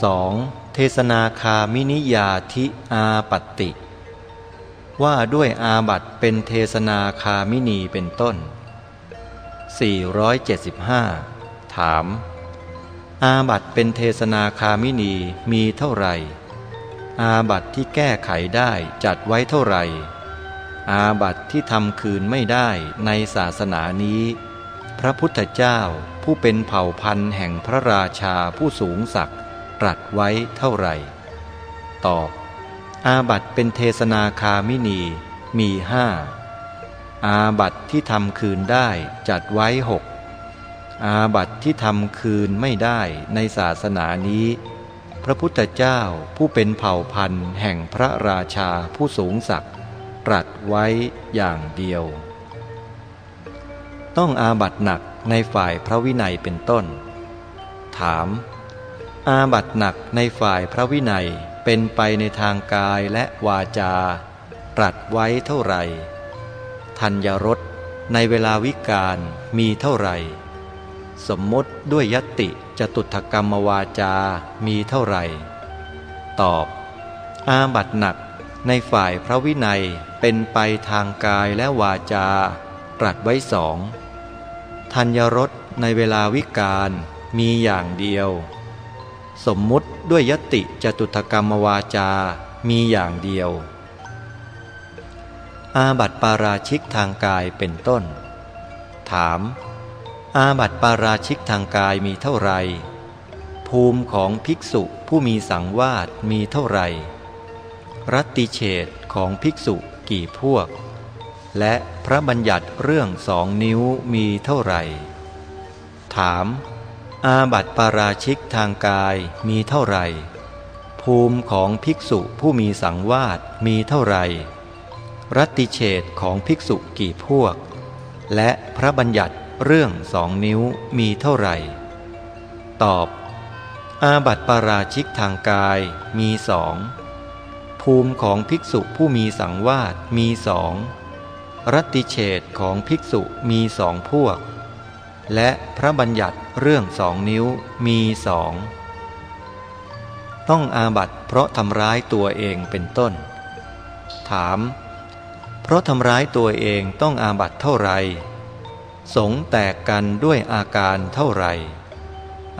2. เทศนาคามินิยาทิอาปติ ว่าด้วยอาบัตเป็นเทศนาคามินีเป็นต้น 475 ถาม อาบัตเป็นเทศนาคามินีมีเท่าไหร่ อาบัตที่แก้ไขได้จัดไว้เท่าไหร่ อาบัตที่ทำคืนไม่ได้ในศาสนานี้ พระพุทธเจ้าผู้เป็นเผ่าพันธุ์แห่งพระราชาผู้สูงศักดิ์ รัสไว้เท่าไหร่ ตอบ อาบัตเป็นเทศนาคามินีมีห้า อาบัตที่ทำคืนได้จัดไว้หก อาบัตที่ทำคืนไม่ได้ในศาสนานี้ พระพุทธเจ้าผู้เป็นเผ่าพันธุ์แห่งพระราชาผู้สูงศักดิ์ตรัสไว้อย่างเดียว ต้องอาบัตหนักในฝ่ายพระวินัยเป็นต้น ถาม อาบัตหนักในฝ่ายพระวินัยเป็นไปในทางกายและวาจา ตรัสไว้เท่าไหร่ทัญญรสในเวลาวิกาลมีเท่าไหร่ สมมติด้วยยติจตุถกรรมวาจามีเท่าไหร่ ตอบ อาบัตหนักในฝ่ายพระวินัยเป็นไปทางกายและวาจา ตรัสไว้สอง ทัญญรสในเวลาวิกาลมีอย่างเดียว สมมุติด้วยยติจตุถกรรมวาจา มีอย่างเดียว อาบัติปาราชิกทางกายเป็นต้น ถาม อาบัติปาราชิกทางกายมีเท่าไรภูมิของภิกษุผู้มีสังวาสมีเท่าไรรัตติเฉดของภิกษุกี่พวก และพระบัญญัติเรื่องสองนิ้วมีเท่าไหร่ ถาม อาบัติปาราชิกทางกายมีเท่าไหร่ ภูมิของภิกษุผู้มีสังวาสมีเท่าไหร่ รัติเฉดของภิกษุกี่พวก และพระบัญญัติเรื่องสองนิ้วมีเท่าไหร่ ตอบ อาบัติปาราชิกทางกายมีสองภูมิของภิกษุผู้มีสังวาสมีสองรัติเฉดของภิกษุมีสองพวก และพระบัญญัติเรื่องสองนิ้วมีสอง ต้องอาบัตเพราะทำร้ายตัวเองเป็นต้น ถาม เพราะทำร้ายตัวเองต้องอาบัตเท่าไรสงแตกกันด้วยอาการเท่าไร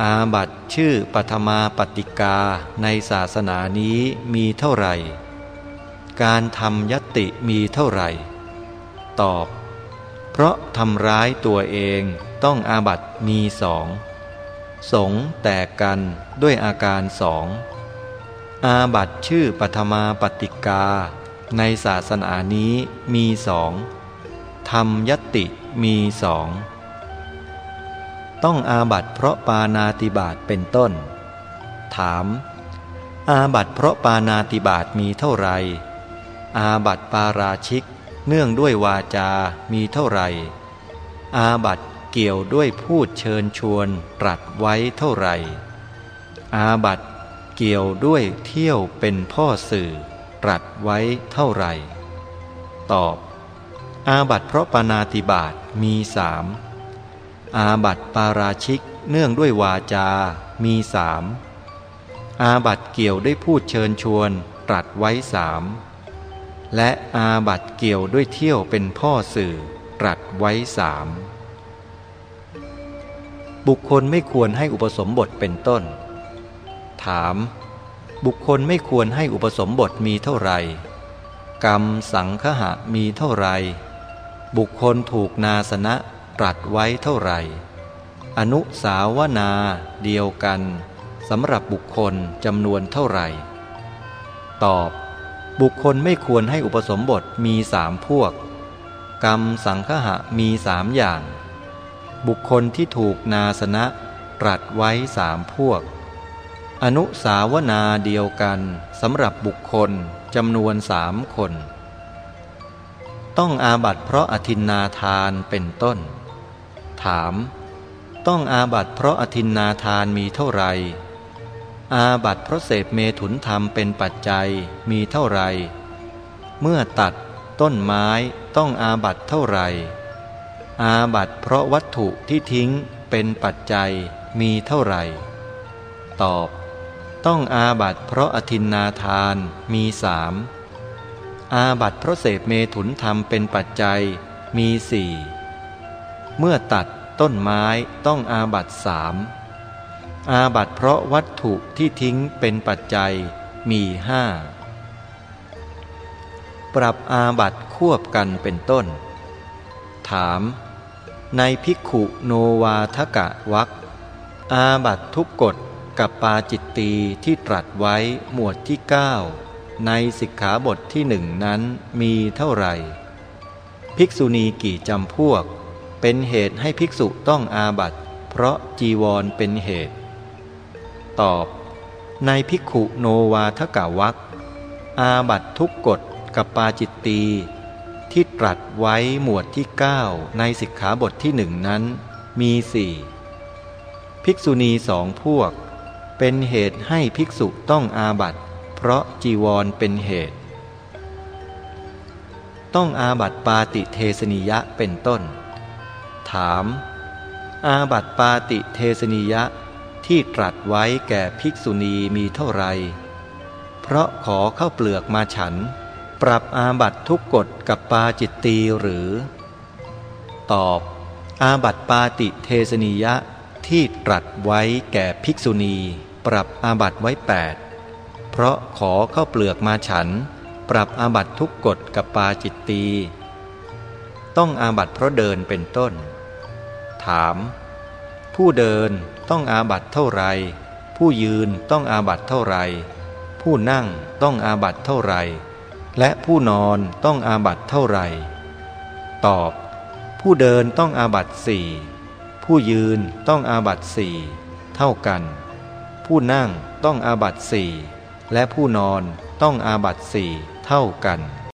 อาบัตชื่อปัทมาปฏิกาในศาสนานี้มีเท่าไรการทำยติมีเท่าไรตอบ เพราะทำร้ายตัวเองต้องอาบัตมีสอง สงแตกกันด้วยอาการสอง อาบัตชื่อปัทมาปฏิกา ในศาสนานี้มีสองธรรมยติมีสอง ต้องอาบัตเพราะปานาติบาตเป็นต้น ถาม อาบัตเพราะปานาติบาตมีเท่าไรอาบัตปาราชิก เนื่องด้วยวาจามีเท่าไหร่ อาบัตเกี่ยวด้วยพูดเชิญชวนตรัสไว้เท่าไหร่ อาบัตเกี่ยวด้วยเที่ยวเป็นพ่อสื่อตรัสไว้เท่าไหร่ ตอบ อาบัตเพราะปานาติบาตมีสามอาบัตปาราชิกเนื่องด้วยวาจา มีสามอาบัตเกี่ยวด้วยพูดเชิญชวนตรัสไว้สาม และอาบัตเกี่ยวด้วยเที่ยวเป็นพ่อสื่อตรัสไว้สามบุคคลไม่ควรให้อุปสมบทเป็นต้น ถาม บุคคลไม่ควรให้อุปสมบทมีเท่าไรกรรมสังคหะมีเท่าไรบุคคลถูกนาสนะตรัสไว้เท่าไรอนุสาวนาเดียวกันสำหรับบุคคลจำนวนเท่าไรตอบ บุคคลไม่ควรให้อุปสมบทมีสามพวก กรรมสังคหะมีสามอย่าง บุคคลที่ถูกนาสนะตรัสไว้สามพวก อนุสาวนาเดียวกันสำหรับบุคคลจำนวนสามคน ต้องอาบัตเพราะอธินนาทานเป็นต้น ถาม ต้องอาบัตเพราะอธินนาทานมีเท่าไหร่ อาบัตเพราะเสพเมถุนธรรมเป็นปัจจัยมีเท่าไร เมื่อตัดต้นไม้ต้องอาบัตเท่าไร อาบัตเพราะวัตถุที่ทิ้งเป็นปัจจัยมีเท่าไร ตอบ ต้องอาบัตเพราะอทินนาทานมีสามอาบัตเพราะเสพเมถุนธรรมเป็นปัจจัยมีสี่เมื่อตัดต้นไม้ต้องอาบัตสาม อาบัตเพราะวัตถุที่ทิ้งเป็นปัจจัยมีห้าปรับอาบัตควบกันเป็นต้น ถาม ในภิกขุโนวาทกะวักอาบัตทุกกฎกับปาจิตตีที่ตรัสไว้หมวดที่ 9 ในสิกขาบทที่หนึ่งนั้นมีเท่าไหร่ ภิกษุณีกี่จำพวก เป็นเหตุให้ภิกษุต้องอาบัตเพราะจีวรเป็นเหตุ ตอบ ในภิกขุโนวาทกะวักอาบัตทุกกฎกับปาจิตตีที่ตรัสไว้หมวดที่ 9 ในสิกขาบทที่หนึ่งนั้นมีสี่ภิกษุณีสองพวก เป็นเหตุให้ภิกษุต้องอาบัตเพราะจีวรเป็นเหตุ ต้องอาบัตปาติเทสนิยะเป็นต้น ถาม อาบัตปาติเทสนิยะ ที่ตรัสไว้แก่ภิกษุณีมีเท่าไร เพราะขอเข้าเปลือกมาฉัน ปรับอาบัตทุกกฎกับปาจิตตีหรือ ตอบ อาบัตปาติเทสนิยะที่ตรัสไว้แก่ภิกษุณี ปรับอาบัตไว้แปดเพราะขอข้าวเปลือกมาฉัน ปรับอาบัตทุกกฎกับปาจิตตีย์ต้องอาบัตเพราะเดินเป็นต้น ถาม ผู้เดินต้องอาบัตเท่าไร ผู้ยืนต้องอาบัตเท่าไร ผู้นั่งต้องอาบัตเท่าไร และผู้นอนต้องอาบัตเท่าไร ตอบ ผู้เดินต้องอาบัตสี่ผู้ยืนต้องอาบัตสี่เท่ากัน ผู้นั่งต้องอาบัตสี่และผู้นอนต้องอาบัตสี่เท่ากัน